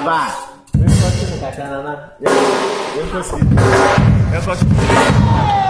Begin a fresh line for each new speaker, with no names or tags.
merda! Eu
tô aqui. Eu, não consigo. Eu.